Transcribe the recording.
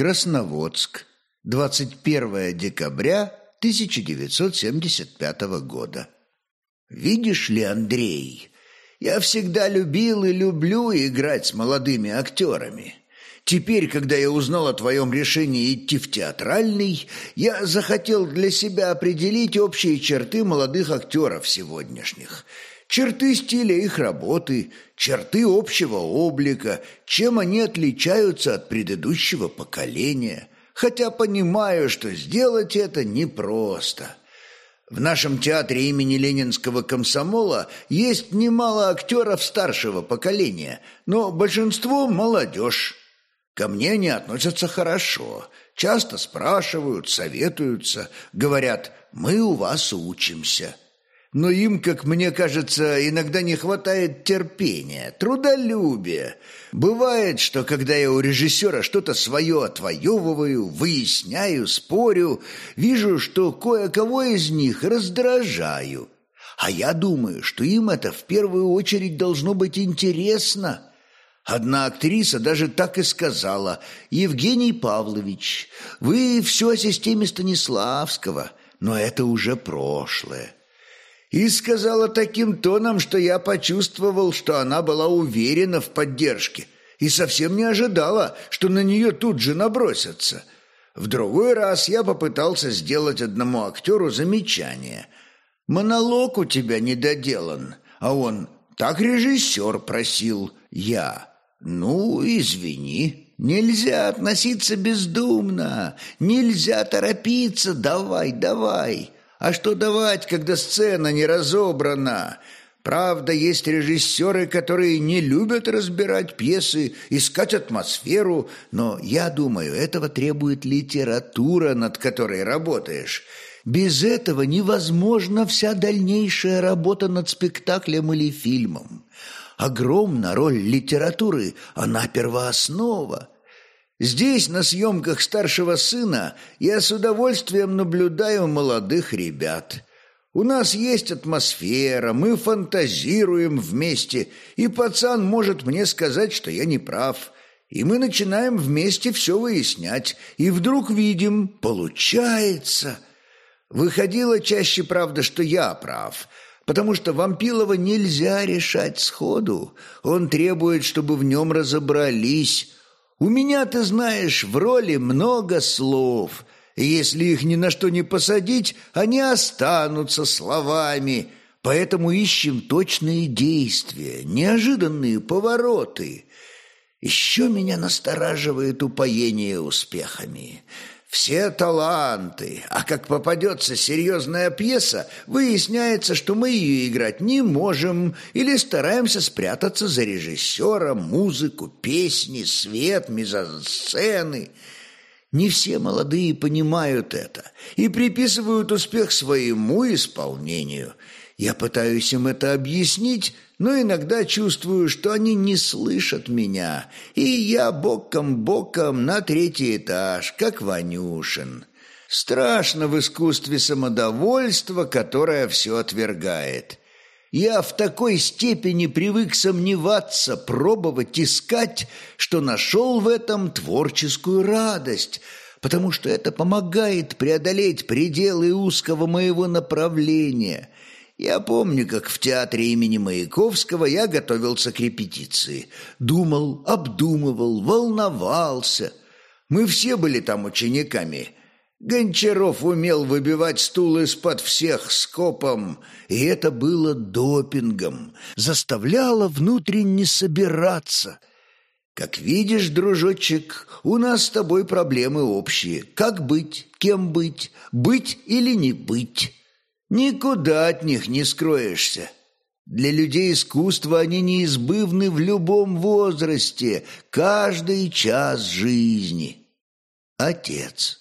Красноводск, 21 декабря 1975 года. Видишь ли, Андрей, я всегда любил и люблю играть с молодыми актерами. Теперь, когда я узнал о твоем решении идти в театральный, я захотел для себя определить общие черты молодых актеров сегодняшних. Черты стиля их работы, черты общего облика, чем они отличаются от предыдущего поколения. Хотя понимаю, что сделать это непросто. В нашем театре имени Ленинского комсомола есть немало актеров старшего поколения, но большинство – молодежь. Ко мне они относятся хорошо, часто спрашивают, советуются, говорят «мы у вас учимся». Но им, как мне кажется, иногда не хватает терпения, трудолюбия. Бывает, что когда я у режиссера что-то свое отвоевываю, выясняю, спорю, вижу, что кое-кого из них раздражаю. А я думаю, что им это в первую очередь должно быть интересно. Одна актриса даже так и сказала, «Евгений Павлович, вы все о системе Станиславского, но это уже прошлое». И сказала таким тоном, что я почувствовал, что она была уверена в поддержке и совсем не ожидала, что на нее тут же набросятся. В другой раз я попытался сделать одному актеру замечание. «Монолог у тебя недоделан», а он «Так режиссер просил». Я «Ну, извини». Нельзя относиться бездумно, нельзя торопиться, давай, давай. А что давать, когда сцена не разобрана? Правда, есть режиссеры, которые не любят разбирать пьесы, искать атмосферу, но я думаю, этого требует литература, над которой работаешь. Без этого невозможна вся дальнейшая работа над спектаклем или фильмом. Огромна роль литературы, она первооснова. Здесь, на съемках старшего сына, я с удовольствием наблюдаю молодых ребят. У нас есть атмосфера, мы фантазируем вместе, и пацан может мне сказать, что я не прав. И мы начинаем вместе все выяснять, и вдруг видим, получается. Выходило чаще, правда, что я прав, потому что Вампилова нельзя решать сходу. Он требует, чтобы в нем разобрались, у меня, ты знаешь, в роли много слов, и если их ни на что не посадить, они останутся словами, поэтому ищем точные действия, неожиданные повороты. Еще меня настораживает упоение успехами. Все таланты, а как попадется серьезная пьеса, выясняется, что мы ее играть не можем или стараемся спрятаться за режиссера, музыку, песни, свет, мизансцены. Не все молодые понимают это и приписывают успех своему исполнению. Я пытаюсь им это объяснить, но иногда чувствую, что они не слышат меня, и я боком-боком на третий этаж, как Ванюшин. Страшно в искусстве самодовольства, которое все отвергает. Я в такой степени привык сомневаться, пробовать, искать, что нашел в этом творческую радость, потому что это помогает преодолеть пределы узкого моего направления – я помню, как в театре имени Маяковского я готовился к репетиции. Думал, обдумывал, волновался. Мы все были там учениками. Гончаров умел выбивать стул из-под всех скопом, и это было допингом, заставляло внутренне собираться. Как видишь, дружочек, у нас с тобой проблемы общие. Как быть, кем быть, быть или не быть?» Никуда от них не скроешься. Для людей искусства они неизбывны в любом возрасте, каждый час жизни. Отец.